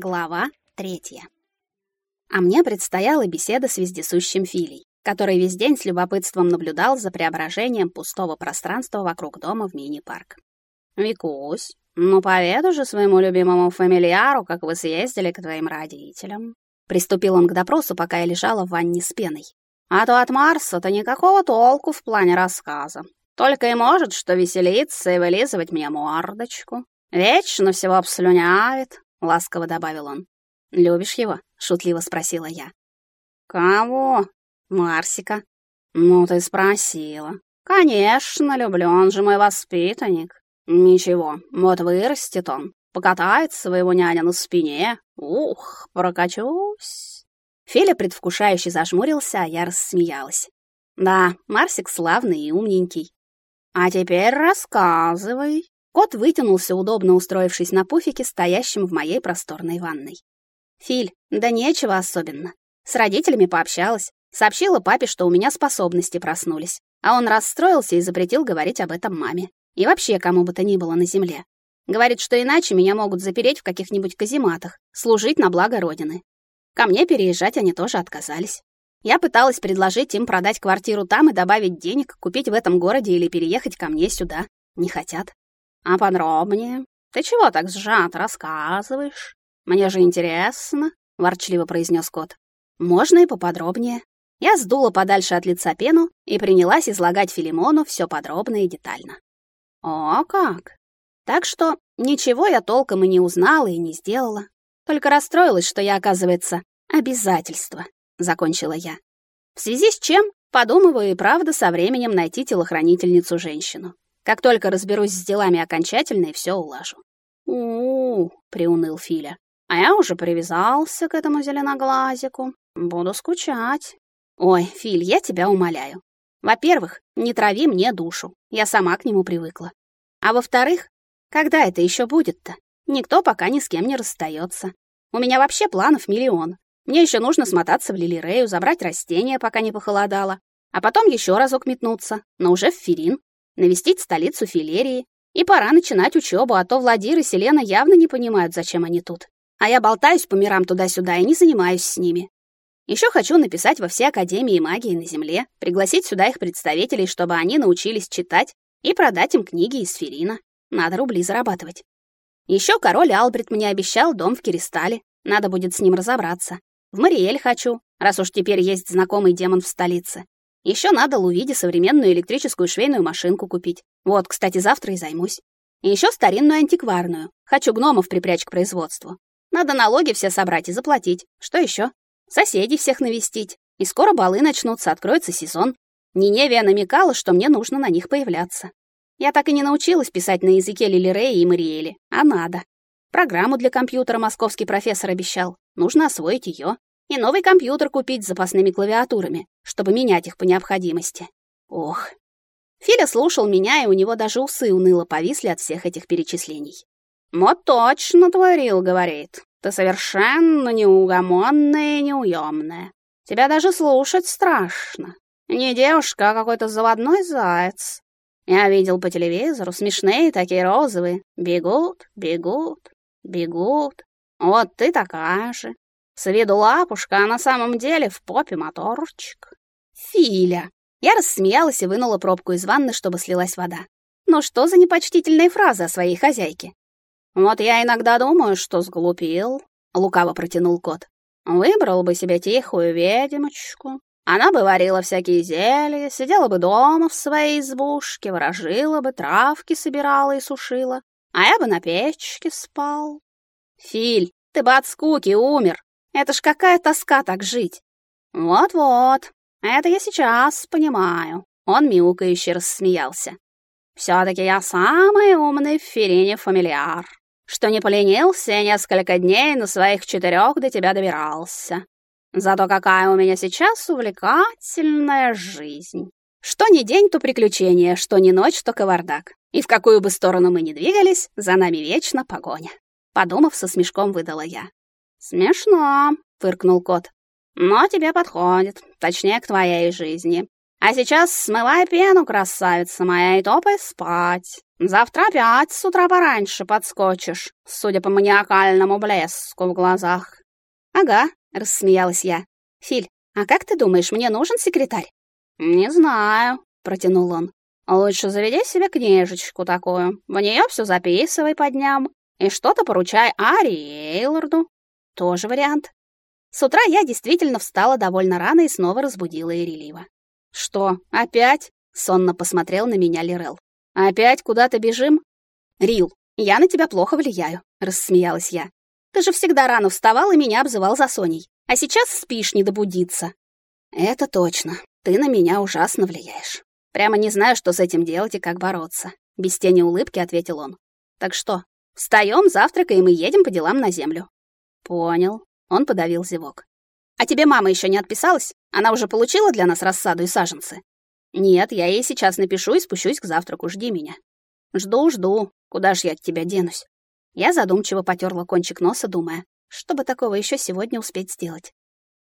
Глава третья. А мне предстояла беседа с вездесущим Филей, который весь день с любопытством наблюдал за преображением пустого пространства вокруг дома в мини-парк. «Викусь, ну поведу же своему любимому фамильяру, как вы съездили к твоим родителям». Приступил он к допросу, пока я лежала в ванне с пеной. «А то от Марса-то никакого толку в плане рассказа. Только и может, что веселиться и вылизывать мне мордочку. Вечно всего обслюнявит, — ласково добавил он. «Любишь его?» — шутливо спросила я. «Кого?» «Марсика». «Ну, ты спросила». «Конечно, люблю, он же мой воспитанник». «Ничего, вот вырастет он, покатает своего няня на спине. Ух, прокачусь». Филя предвкушающе зажмурился, а я рассмеялась. «Да, Марсик славный и умненький». «А теперь рассказывай». Кот вытянулся, удобно устроившись на пуфике, стоящем в моей просторной ванной. «Филь, да нечего особенно. С родителями пообщалась, сообщила папе, что у меня способности проснулись, а он расстроился и запретил говорить об этом маме. И вообще кому бы то ни было на земле. Говорит, что иначе меня могут запереть в каких-нибудь казематах, служить на благо Родины. Ко мне переезжать они тоже отказались. Я пыталась предложить им продать квартиру там и добавить денег, купить в этом городе или переехать ко мне сюда. Не хотят. А подробнее? Ты чего так сжат рассказываешь? Мне же интересно, ворчливо произнес кот. Можно и поподробнее. Я сдула подальше от лица пену и принялась излагать Филимону все подробно и детально. О, как! Так что ничего я толком и не узнала и не сделала. Только расстроилась, что я, оказывается, обязательство, закончила я. В связи с чем подумываю и правда со временем найти телохранительницу-женщину. Как только разберусь с делами окончательно и все улажу. У-у-у, приуныл Филя. А я уже привязался к этому зеленоглазику. Буду скучать. Ой, Филь, я тебя умоляю. Во-первых, не трави мне душу. Я сама к нему привыкла. А во-вторых, когда это еще будет-то? Никто пока ни с кем не расстается. У меня вообще планов миллион. Мне еще нужно смотаться в Лилирею, забрать растения, пока не похолодало, а потом еще разок метнуться, но уже в Ферин навестить столицу Филерии. И пора начинать учебу, а то Владир и Селена явно не понимают, зачем они тут. А я болтаюсь по мирам туда-сюда и не занимаюсь с ними. Еще хочу написать во все академии магии на Земле, пригласить сюда их представителей, чтобы они научились читать и продать им книги из Ферина. Надо рубли зарабатывать. Еще король Албрит мне обещал дом в Кристалле. Надо будет с ним разобраться. В Мариэль хочу, раз уж теперь есть знакомый демон в столице. Еще надо Лувиде современную электрическую швейную машинку купить. Вот, кстати, завтра и займусь. И еще старинную антикварную. Хочу гномов припрячь к производству. Надо налоги все собрать и заплатить. Что еще? Соседей всех навестить. И скоро балы начнутся, откроется сезон. Ниневия намекала, что мне нужно на них появляться. Я так и не научилась писать на языке Лилирея и Мариэли, а надо. Программу для компьютера московский профессор обещал. Нужно освоить ее и новый компьютер купить с запасными клавиатурами, чтобы менять их по необходимости. Ох. Филя слушал меня, и у него даже усы уныло повисли от всех этих перечислений. «Вот точно творил», — говорит. «Ты совершенно неугомонная и неуемная. Тебя даже слушать страшно. Не девушка, а какой-то заводной заяц. Я видел по телевизору смешные такие розовые. Бегут, бегут, бегут. Вот ты такая же. С виду лапушка, а на самом деле в попе моторчик. Филя. Я рассмеялась и вынула пробку из ванны, чтобы слилась вода. Ну что за непочтительные фразы о своей хозяйке? Вот я иногда думаю, что сглупил, лукаво протянул кот. Выбрал бы себе тихую ведьмочку. Она бы варила всякие зелья, сидела бы дома в своей избушке, ворожила бы, травки собирала и сушила, а я бы на печке спал. Филь, ты бы от скуки умер, это ж какая тоска так жить. Вот-вот, это я сейчас понимаю. Он мяукающе рассмеялся. Все-таки я самый умный в Ферине фамильяр, что не поленился несколько дней на своих четырех до тебя добирался. Зато какая у меня сейчас увлекательная жизнь. Что ни день, то приключение, что ни ночь, то кавардак. И в какую бы сторону мы ни двигались, за нами вечно погоня. Подумав, со смешком выдала я. «Смешно», — фыркнул кот. «Но тебе подходит, точнее, к твоей жизни. А сейчас смывай пену, красавица моя, и топай спать. Завтра опять с утра пораньше подскочишь, судя по маниакальному блеску в глазах. Ага, рассмеялась я. Филь, а как ты думаешь, мне нужен секретарь? Не знаю, протянул он. Лучше заведи себе книжечку такую. В нее все записывай по дням и что-то поручай Ари Эйлорду. Тоже вариант. С утра я действительно встала довольно рано и снова разбудила Ирелива. «Что, опять?» — сонно посмотрел на меня Лирел. «Опять куда-то бежим?» «Рил, я на тебя плохо влияю», — рассмеялась я. «Ты же всегда рано вставал и меня обзывал за Соней, а сейчас спишь не добудиться». «Это точно. Ты на меня ужасно влияешь. Прямо не знаю, что с этим делать и как бороться», — без тени улыбки ответил он. «Так что, встаем, завтракаем и едем по делам на землю». «Понял». Он подавил зевок. А тебе мама еще не отписалась? Она уже получила для нас рассаду и саженцы? Нет, я ей сейчас напишу и спущусь к завтраку, жди меня. Жду, жду. Куда ж я от тебя денусь? Я задумчиво потерла кончик носа, думая, чтобы такого еще сегодня успеть сделать.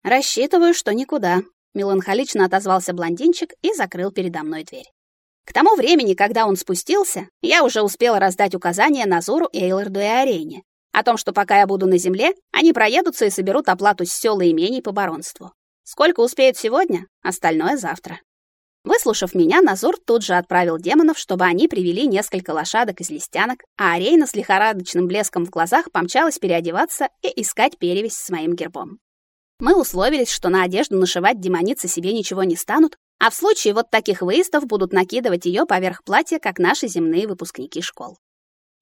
Рассчитываю, что никуда, меланхолично отозвался блондинчик и закрыл передо мной дверь. К тому времени, когда он спустился, я уже успела раздать указания Назуру, Эйлорду и Арене, о том, что пока я буду на земле, они проедутся и соберут оплату с сел и имений по баронству. Сколько успеют сегодня, остальное завтра. Выслушав меня, Назур тут же отправил демонов, чтобы они привели несколько лошадок из листянок, а Арейна с лихорадочным блеском в глазах помчалась переодеваться и искать перевязь с моим гербом. Мы условились, что на одежду нашивать демоницы себе ничего не станут, а в случае вот таких выездов будут накидывать ее поверх платья, как наши земные выпускники школ.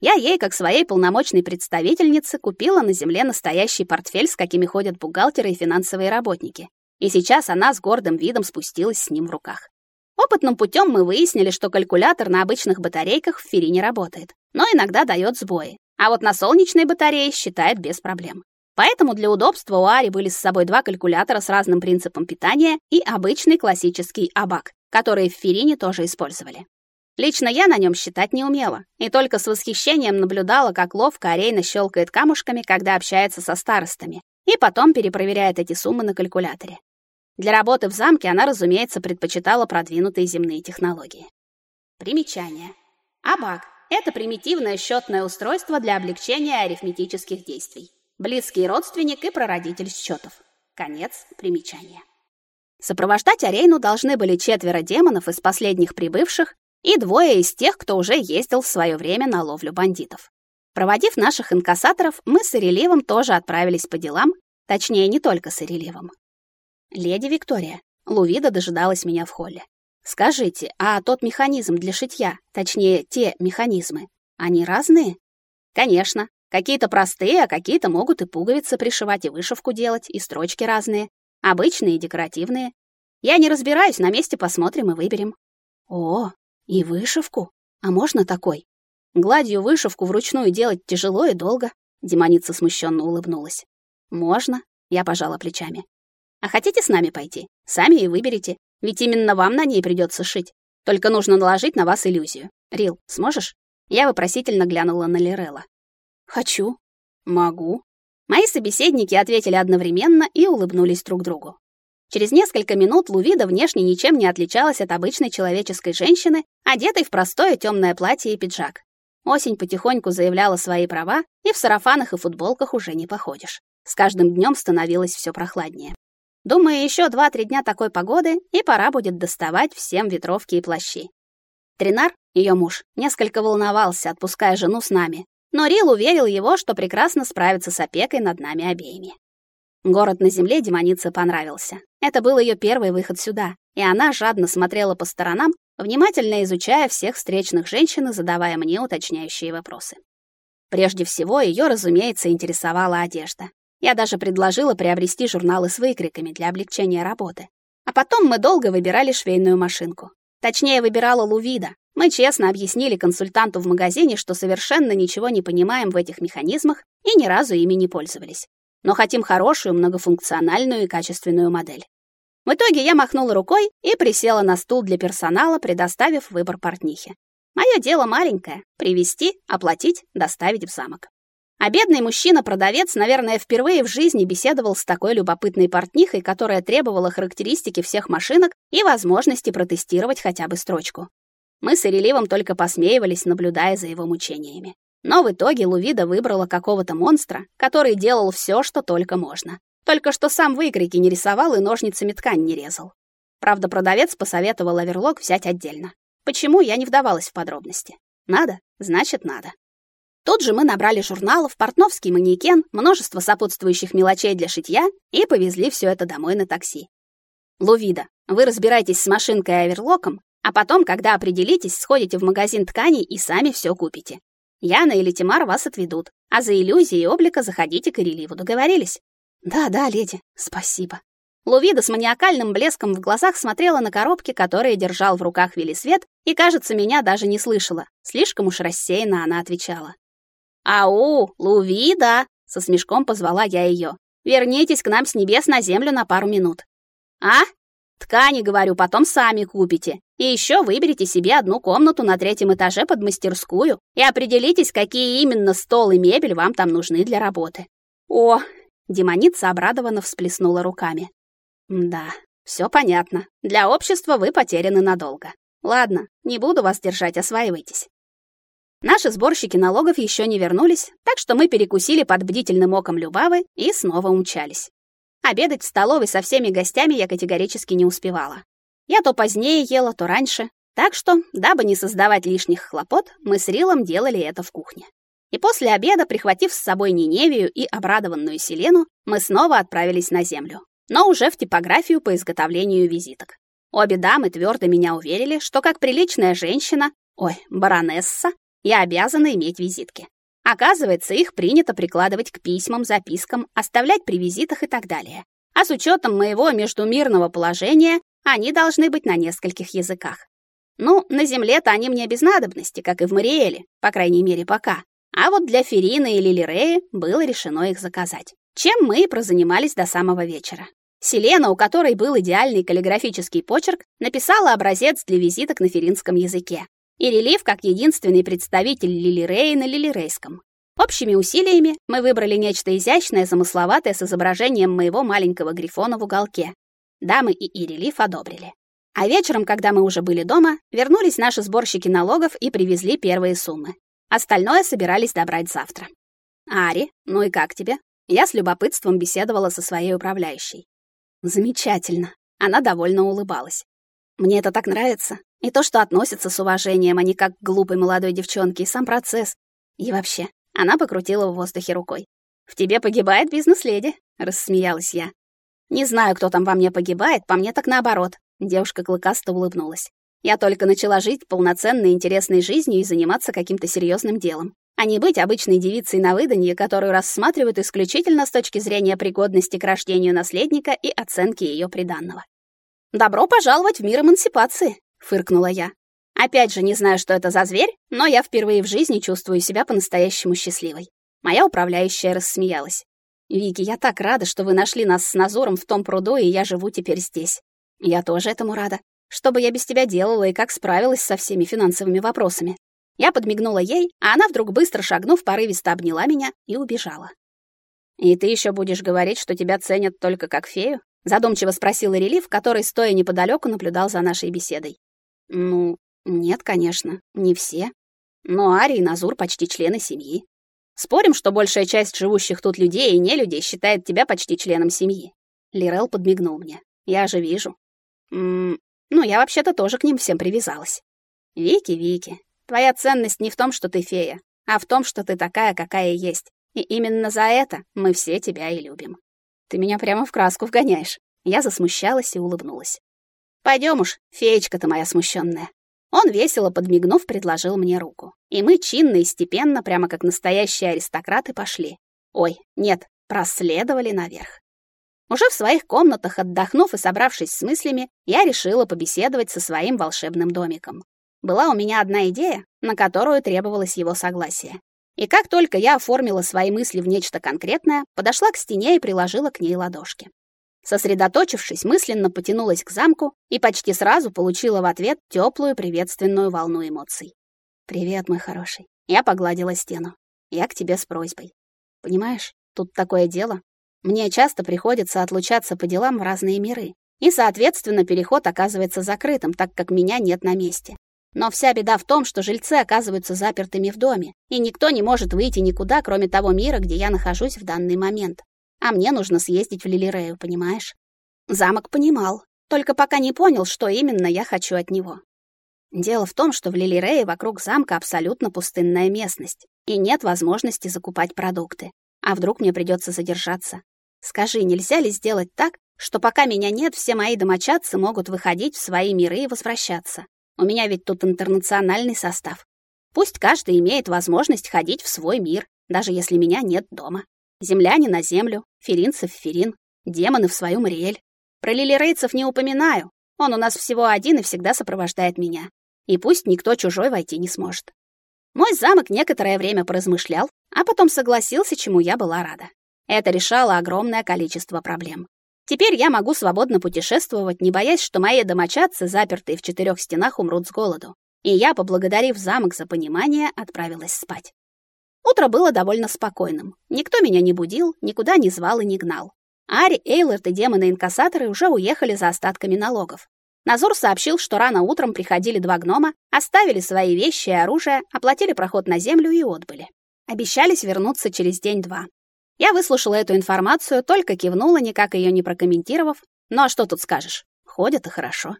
Я ей, как своей полномочной представительнице, купила на земле настоящий портфель, с какими ходят бухгалтеры и финансовые работники. И сейчас она с гордым видом спустилась с ним в руках. Опытным путем мы выяснили, что калькулятор на обычных батарейках в Фире не работает, но иногда дает сбои. А вот на солнечной батарее считает без проблем. Поэтому для удобства у Ари были с собой два калькулятора с разным принципом питания и обычный классический абак, которые в Фирине тоже использовали. Лично я на нем считать не умела, и только с восхищением наблюдала, как ловко Арейна щелкает камушками, когда общается со старостами, и потом перепроверяет эти суммы на калькуляторе. Для работы в замке она, разумеется, предпочитала продвинутые земные технологии. Примечание. Абак — это примитивное счетное устройство для облегчения арифметических действий. Близкий родственник и прародитель счетов. Конец примечания. Сопровождать Арейну должны были четверо демонов из последних прибывших и двое из тех, кто уже ездил в свое время на ловлю бандитов. Проводив наших инкассаторов, мы с Иреливом тоже отправились по делам, точнее, не только с Иреливом. Леди Виктория, Лувида дожидалась меня в холле. Скажите, а тот механизм для шитья, точнее, те механизмы, они разные? Конечно. Какие-то простые, а какие-то могут и пуговицы пришивать, и вышивку делать, и строчки разные. Обычные и декоративные. Я не разбираюсь, на месте посмотрим и выберем. О, и вышивку? А можно такой? Гладью вышивку вручную делать тяжело и долго. Демоница смущенно улыбнулась. Можно, я пожала плечами. А хотите с нами пойти? Сами и выберите, ведь именно вам на ней придется шить. Только нужно наложить на вас иллюзию. Рил, сможешь? Я вопросительно глянула на Лирелла. Хочу. Могу. Мои собеседники ответили одновременно и улыбнулись друг другу. Через несколько минут Лувида внешне ничем не отличалась от обычной человеческой женщины, одетой в простое темное платье и пиджак. Осень потихоньку заявляла свои права, и в сарафанах и футболках уже не походишь. С каждым днем становилось все прохладнее. Думаю, еще два-три дня такой погоды, и пора будет доставать всем ветровки и плащи. Тринар, ее муж, несколько волновался, отпуская жену с нами, но Рил уверил его, что прекрасно справится с опекой над нами обеими. Город на земле демонице понравился. Это был ее первый выход сюда, и она жадно смотрела по сторонам, внимательно изучая всех встречных женщин и задавая мне уточняющие вопросы. Прежде всего, ее, разумеется, интересовала одежда. Я даже предложила приобрести журналы с выкриками для облегчения работы. А потом мы долго выбирали швейную машинку. Точнее, выбирала Лувида. Мы честно объяснили консультанту в магазине, что совершенно ничего не понимаем в этих механизмах и ни разу ими не пользовались но хотим хорошую, многофункциональную и качественную модель. В итоге я махнула рукой и присела на стул для персонала, предоставив выбор портнихе. Мое дело маленькое — привезти, оплатить, доставить в замок. А бедный мужчина-продавец, наверное, впервые в жизни беседовал с такой любопытной портнихой, которая требовала характеристики всех машинок и возможности протестировать хотя бы строчку. Мы с Иреливом только посмеивались, наблюдая за его мучениями. Но в итоге Лувида выбрала какого-то монстра, который делал все, что только можно. Только что сам выкрики не рисовал и ножницами ткань не резал. Правда, продавец посоветовал оверлок взять отдельно. Почему, я не вдавалась в подробности. Надо, значит, надо. Тут же мы набрали журналов, портновский манекен, множество сопутствующих мелочей для шитья и повезли все это домой на такси. Лувида, вы разбирайтесь с машинкой и оверлоком, а потом, когда определитесь, сходите в магазин тканей и сами все купите. Яна или Тимар вас отведут, а за иллюзией облика заходите к Иреливу. Договорились? Да, да, леди. Спасибо. Лувида с маниакальным блеском в глазах смотрела на коробки, которые держал в руках Велисвет, и, кажется, меня даже не слышала. Слишком уж рассеянно она отвечала. «Ау, Лувида!» — со смешком позвала я ее. «Вернитесь к нам с небес на землю на пару минут». «А? Ткани, говорю, потом сами купите. И еще выберите себе одну комнату на третьем этаже под мастерскую и определитесь, какие именно стол и мебель вам там нужны для работы. О, демоница обрадованно всплеснула руками. Да, все понятно. Для общества вы потеряны надолго. Ладно, не буду вас держать, осваивайтесь. Наши сборщики налогов еще не вернулись, так что мы перекусили под бдительным оком Любавы и снова умчались. Обедать в столовой со всеми гостями я категорически не успевала. Я то позднее ела, то раньше. Так что, дабы не создавать лишних хлопот, мы с Рилом делали это в кухне. И после обеда, прихватив с собой Ниневию и обрадованную Селену, мы снова отправились на землю, но уже в типографию по изготовлению визиток. Обе дамы твердо меня уверили, что как приличная женщина, ой, баронесса, я обязана иметь визитки. Оказывается, их принято прикладывать к письмам, запискам, оставлять при визитах и так далее. А с учетом моего междумирного положения, они должны быть на нескольких языках. Ну, на земле-то они мне без надобности, как и в Мариэле, по крайней мере, пока. А вот для Ферины или Лиреи было решено их заказать. Чем мы и прозанимались до самого вечера. Селена, у которой был идеальный каллиграфический почерк, написала образец для визиток на феринском языке и релиф как единственный представитель Лилиреи на лилирейском. Общими усилиями мы выбрали нечто изящное, замысловатое с изображением моего маленького грифона в уголке. Дамы и Ирелиф одобрили. А вечером, когда мы уже были дома, вернулись наши сборщики налогов и привезли первые суммы. Остальное собирались добрать завтра. Ари, ну и как тебе? Я с любопытством беседовала со своей управляющей. Замечательно. Она довольно улыбалась. Мне это так нравится. И то, что относится с уважением, а не как к глупой молодой девчонке, и сам процесс. И вообще, она покрутила в воздухе рукой. «В тебе погибает бизнес-леди», — рассмеялась я. «Не знаю, кто там во мне погибает, по мне так наоборот», — девушка клыкасто улыбнулась. «Я только начала жить полноценной интересной жизнью и заниматься каким-то серьезным делом, а не быть обычной девицей на выданье, которую рассматривают исключительно с точки зрения пригодности к рождению наследника и оценки ее приданного. Добро пожаловать в мир эмансипации, фыркнула я. Опять же, не знаю, что это за зверь, но я впервые в жизни чувствую себя по-настоящему счастливой. Моя управляющая рассмеялась. Вики, я так рада, что вы нашли нас с Назором в том пруду, и я живу теперь здесь. Я тоже этому рада. Что бы я без тебя делала и как справилась со всеми финансовыми вопросами? Я подмигнула ей, а она вдруг быстро шагнув, порывисто обняла меня и убежала. И ты еще будешь говорить, что тебя ценят только как фею? задумчиво спросила Релиф, который стоя неподалеку наблюдал за нашей беседой. Ну, нет, конечно, не все. Но Ари и Назур почти члены семьи. Спорим, что большая часть живущих тут людей и не людей считает тебя почти членом семьи. Лирел подмигнул мне. Я же вижу. М ну, я вообще-то тоже к ним всем привязалась. Вики, Вики, твоя ценность не в том, что ты фея, а в том, что ты такая, какая есть. И именно за это мы все тебя и любим. Ты меня прямо в краску вгоняешь. Я засмущалась и улыбнулась. Пойдем уж, феечка ты моя смущенная. Он весело подмигнув, предложил мне руку. И мы чинно и степенно, прямо как настоящие аристократы, пошли. Ой, нет, проследовали наверх. Уже в своих комнатах, отдохнув и собравшись с мыслями, я решила побеседовать со своим волшебным домиком. Была у меня одна идея, на которую требовалось его согласие. И как только я оформила свои мысли в нечто конкретное, подошла к стене и приложила к ней ладошки. Сосредоточившись, мысленно потянулась к замку и почти сразу получила в ответ теплую приветственную волну эмоций. «Привет, мой хороший». Я погладила стену. «Я к тебе с просьбой. Понимаешь, тут такое дело. Мне часто приходится отлучаться по делам в разные миры. И, соответственно, переход оказывается закрытым, так как меня нет на месте. Но вся беда в том, что жильцы оказываются запертыми в доме, и никто не может выйти никуда, кроме того мира, где я нахожусь в данный момент. А мне нужно съездить в Лилирею, понимаешь? Замок понимал, только пока не понял, что именно я хочу от него. Дело в том, что в Лилирее вокруг замка абсолютно пустынная местность, и нет возможности закупать продукты. А вдруг мне придется задержаться? Скажи, нельзя ли сделать так, что пока меня нет, все мои домочадцы могут выходить в свои миры и возвращаться? У меня ведь тут интернациональный состав. Пусть каждый имеет возможность ходить в свой мир, даже если меня нет дома. Земляне на землю, феринцы в ферин, демоны в свою Мариэль. Про лилирейцев не упоминаю. Он у нас всего один и всегда сопровождает меня. И пусть никто чужой войти не сможет. Мой замок некоторое время поразмышлял, а потом согласился, чему я была рада. Это решало огромное количество проблем. Теперь я могу свободно путешествовать, не боясь, что мои домочадцы, запертые в четырех стенах, умрут с голоду. И я, поблагодарив замок за понимание, отправилась спать. Утро было довольно спокойным. Никто меня не будил, никуда не звал и не гнал. Ари, Эйлорд и демоны-инкассаторы уже уехали за остатками налогов. Назор сообщил, что рано утром приходили два гнома, оставили свои вещи и оружие, оплатили проход на землю и отбыли. Обещались вернуться через день-два. Я выслушала эту информацию, только кивнула, никак ее не прокомментировав. Ну а что тут скажешь? Ходят и хорошо.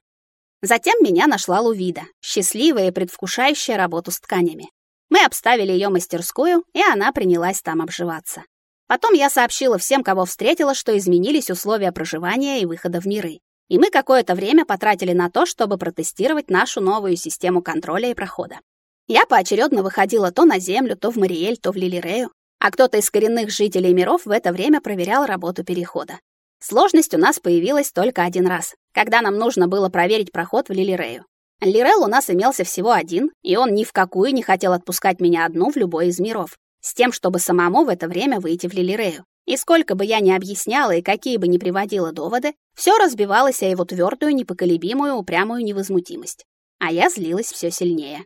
Затем меня нашла Лувида, счастливая и предвкушающая работу с тканями. Мы обставили ее мастерскую, и она принялась там обживаться. Потом я сообщила всем, кого встретила, что изменились условия проживания и выхода в миры. И мы какое-то время потратили на то, чтобы протестировать нашу новую систему контроля и прохода. Я поочередно выходила то на Землю, то в Мариэль, то в Лилирею, а кто-то из коренных жителей миров в это время проверял работу перехода. Сложность у нас появилась только один раз, когда нам нужно было проверить проход в Лилирею. Лирел у нас имелся всего один, и он ни в какую не хотел отпускать меня одну в любой из миров, с тем, чтобы самому в это время выйти в Лилирею. И сколько бы я ни объясняла и какие бы ни приводила доводы, все разбивалось о его твердую, непоколебимую, упрямую невозмутимость. А я злилась все сильнее.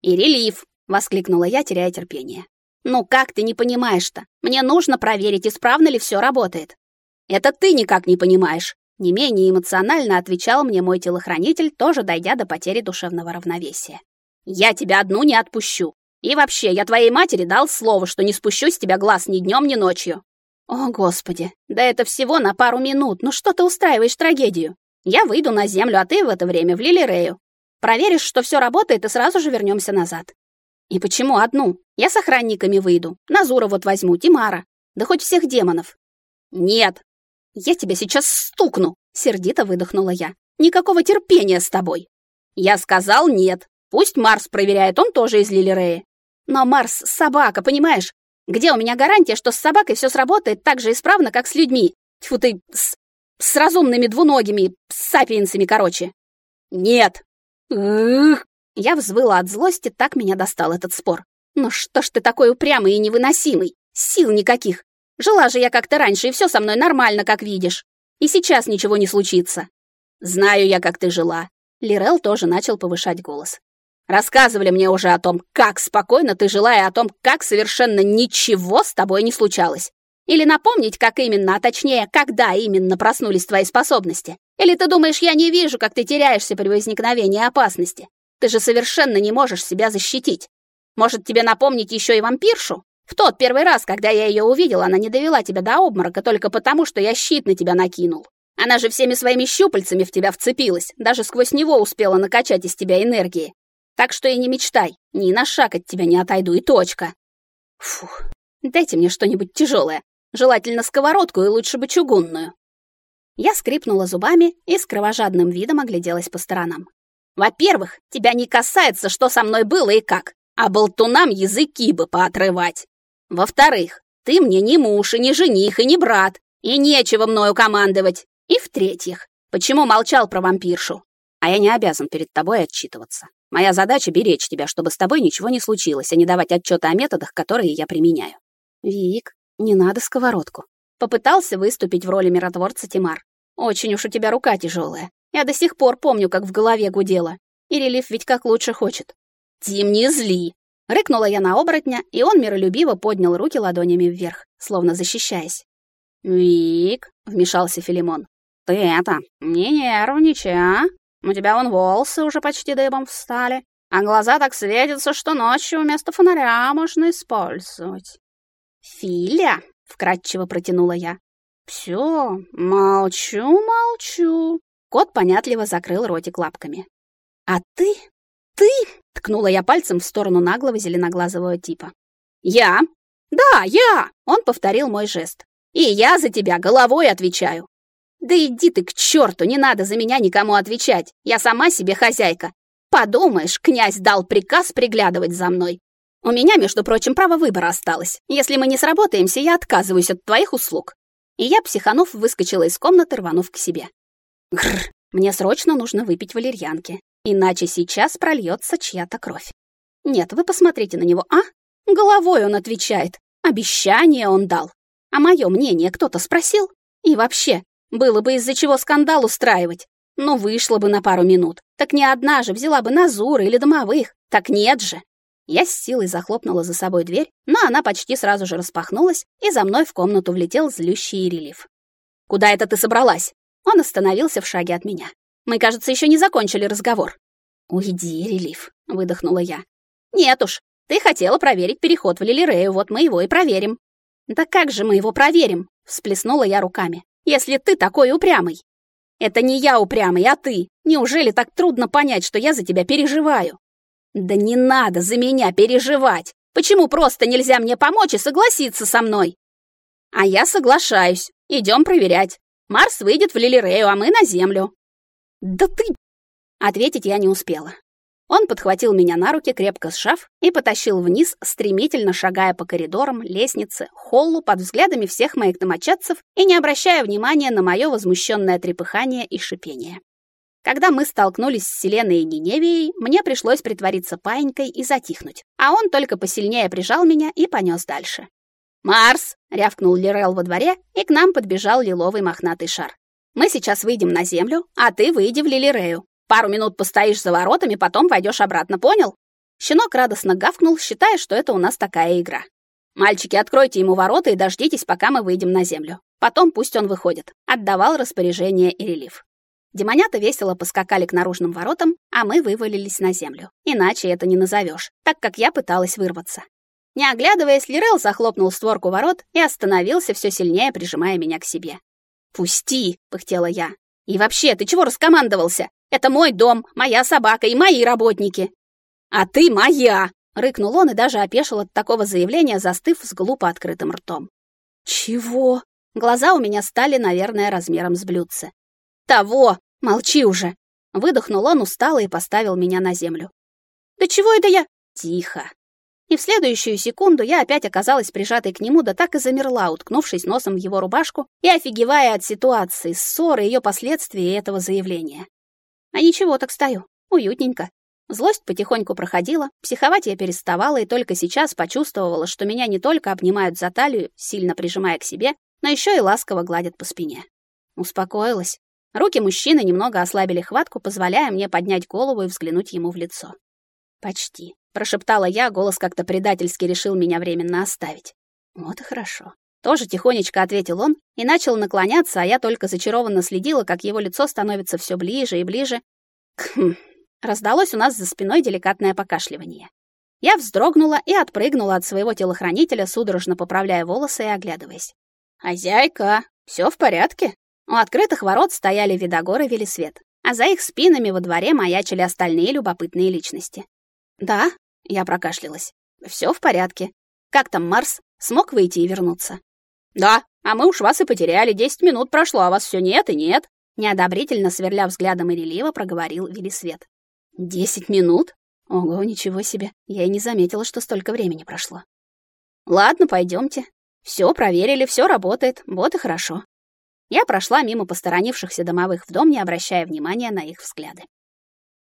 «И релиф!» — воскликнула я, теряя терпение. Ну как ты не понимаешь-то? Мне нужно проверить, исправно ли все работает. Это ты никак не понимаешь. Не менее эмоционально отвечал мне мой телохранитель, тоже дойдя до потери душевного равновесия. Я тебя одну не отпущу. И вообще, я твоей матери дал слово, что не спущу с тебя глаз ни днем, ни ночью. О, господи. Да это всего на пару минут. Ну что ты устраиваешь трагедию? Я выйду на землю, а ты в это время в Лилирею. Проверишь, что все работает, и сразу же вернемся назад. И почему одну? Я с охранниками выйду. Назура вот возьму, Тимара. Да хоть всех демонов. Нет. Я тебя сейчас стукну, сердито выдохнула я. Никакого терпения с тобой. Я сказал нет. Пусть Марс проверяет, он тоже из Лилиреи. Но Марс — собака, понимаешь? Где у меня гарантия, что с собакой все сработает так же исправно, как с людьми? Тьфу ты, с, с разумными двуногими, с сапиенсами, короче. Нет. Ух, я взвыла от злости, так меня достал этот спор. Ну что ж ты такой упрямый и невыносимый? Сил никаких. Жила же я как-то раньше, и все со мной нормально, как видишь. И сейчас ничего не случится. Знаю я, как ты жила. Лирел тоже начал повышать голос. Рассказывали мне уже о том, как спокойно ты жила, и о том, как совершенно ничего с тобой не случалось. Или напомнить, как именно, а точнее, когда именно проснулись твои способности. Или ты думаешь, я не вижу, как ты теряешься при возникновении опасности? Ты же совершенно не можешь себя защитить. Может, тебе напомнить еще и вампиршу? В тот первый раз, когда я ее увидел, она не довела тебя до обморока только потому, что я щит на тебя накинул. Она же всеми своими щупальцами в тебя вцепилась, даже сквозь него успела накачать из тебя энергии. Так что и не мечтай, ни на шаг от тебя не отойду, и точка. Фух, дайте мне что-нибудь тяжелое, желательно сковородку и лучше бы чугунную. Я скрипнула зубами и с кровожадным видом огляделась по сторонам. Во-первых, тебя не касается, что со мной было и как, а болтунам языки бы поотрывать. Во-вторых, ты мне не муж, и не жених, и не брат, и нечего мною командовать. И в-третьих, почему молчал про вампиршу? А я не обязан перед тобой отчитываться. Моя задача — беречь тебя, чтобы с тобой ничего не случилось, а не давать отчеты о методах, которые я применяю. Вик, не надо сковородку. Попытался выступить в роли миротворца Тимар. Очень уж у тебя рука тяжелая. Я до сих пор помню, как в голове гудело. И релиф ведь как лучше хочет. «Тим, не зли!» Рыкнула я на оборотня, и он миролюбиво поднял руки ладонями вверх, словно защищаясь. «Вик», — вмешался Филимон, — «ты это, не нервничай, а? У тебя вон волосы уже почти дыбом встали, а глаза так светятся, что ночью вместо фонаря можно использовать». «Филя», — вкратчиво протянула я. «Всё, молчу, молчу». Кот понятливо закрыл ротик лапками. «А ты? Ты?» — ткнула я пальцем в сторону наглого зеленоглазого типа. «Я? Да, я!» — он повторил мой жест. «И я за тебя головой отвечаю. Да иди ты к черту, не надо за меня никому отвечать. Я сама себе хозяйка. Подумаешь, князь дал приказ приглядывать за мной. У меня, между прочим, право выбора осталось. Если мы не сработаемся, я отказываюсь от твоих услуг. И я, психанув, выскочила из комнаты, рванув к себе. Грр, мне срочно нужно выпить валерьянки, иначе сейчас прольется чья-то кровь. Нет, вы посмотрите на него, а? Головой он отвечает. Обещание он дал. А мое мнение кто-то спросил? И вообще, было бы из-за чего скандал устраивать. Но вышло бы на пару минут. Так не одна же взяла бы Назура или домовых. Так нет же. Я с силой захлопнула за собой дверь, но она почти сразу же распахнулась, и за мной в комнату влетел злющий релиф. «Куда это ты собралась?» Он остановился в шаге от меня. «Мы, кажется, еще не закончили разговор». «Уйди, релиф», — выдохнула я. «Нет уж, ты хотела проверить переход в Лилирею, вот мы его и проверим». «Да как же мы его проверим?» — всплеснула я руками если ты такой упрямый? Это не я упрямый, а ты. Неужели так трудно понять, что я за тебя переживаю? Да не надо за меня переживать. Почему просто нельзя мне помочь и согласиться со мной? А я соглашаюсь. Идем проверять. Марс выйдет в Лилирею, а мы на Землю. Да ты... Ответить я не успела. Он подхватил меня на руки, крепко сжав, и потащил вниз, стремительно шагая по коридорам, лестнице, холлу под взглядами всех моих домочадцев и не обращая внимания на мое возмущенное трепыхание и шипение. Когда мы столкнулись с Селеной и Ниневией, мне пришлось притвориться паинькой и затихнуть, а он только посильнее прижал меня и понес дальше. «Марс!» — рявкнул Лирел во дворе, и к нам подбежал лиловый мохнатый шар. «Мы сейчас выйдем на землю, а ты выйди в Лилирею. Пару минут постоишь за воротами, потом войдешь обратно, понял? Щенок радостно гавкнул, считая, что это у нас такая игра. Мальчики, откройте ему ворота и дождитесь, пока мы выйдем на землю. Потом пусть он выходит. Отдавал распоряжение и релиф. Демонята весело поскакали к наружным воротам, а мы вывалились на землю. Иначе это не назовешь, так как я пыталась вырваться. Не оглядываясь, Лирел захлопнул створку ворот и остановился все сильнее, прижимая меня к себе. «Пусти!» — пыхтела я. «И вообще, ты чего раскомандовался? Это мой дом, моя собака и мои работники. А ты моя, рыкнул он и даже опешил от такого заявления, застыв с глупо открытым ртом. Чего? Глаза у меня стали, наверное, размером с блюдце. Того, молчи уже, выдохнул он устало и поставил меня на землю. Да чего это я? Тихо. И в следующую секунду я опять оказалась прижатой к нему, да так и замерла, уткнувшись носом в его рубашку и офигевая от ситуации, ссоры, ее последствий и этого заявления. А ничего, так стою. Уютненько. Злость потихоньку проходила, психовать я переставала и только сейчас почувствовала, что меня не только обнимают за талию, сильно прижимая к себе, но еще и ласково гладят по спине. Успокоилась. Руки мужчины немного ослабили хватку, позволяя мне поднять голову и взглянуть ему в лицо. «Почти», — прошептала я, голос как-то предательски решил меня временно оставить. «Вот и хорошо». Тоже тихонечко ответил он и начал наклоняться, а я только зачарованно следила, как его лицо становится все ближе и ближе. Кхм. Раздалось у нас за спиной деликатное покашливание. Я вздрогнула и отпрыгнула от своего телохранителя, судорожно поправляя волосы и оглядываясь. «Хозяйка, все в порядке?» У открытых ворот стояли Видогор и Велисвет, а за их спинами во дворе маячили остальные любопытные личности. «Да», — я прокашлялась, — «все в порядке. Как там Марс? Смог выйти и вернуться?» «Да, а мы уж вас и потеряли. Десять минут прошло, а вас все нет и нет». Неодобрительно сверля взглядом Ирелиева, проговорил Велисвет. «Десять минут? Ого, ничего себе. Я и не заметила, что столько времени прошло». «Ладно, пойдемте. Все проверили, все работает. Вот и хорошо». Я прошла мимо посторонившихся домовых в дом, не обращая внимания на их взгляды.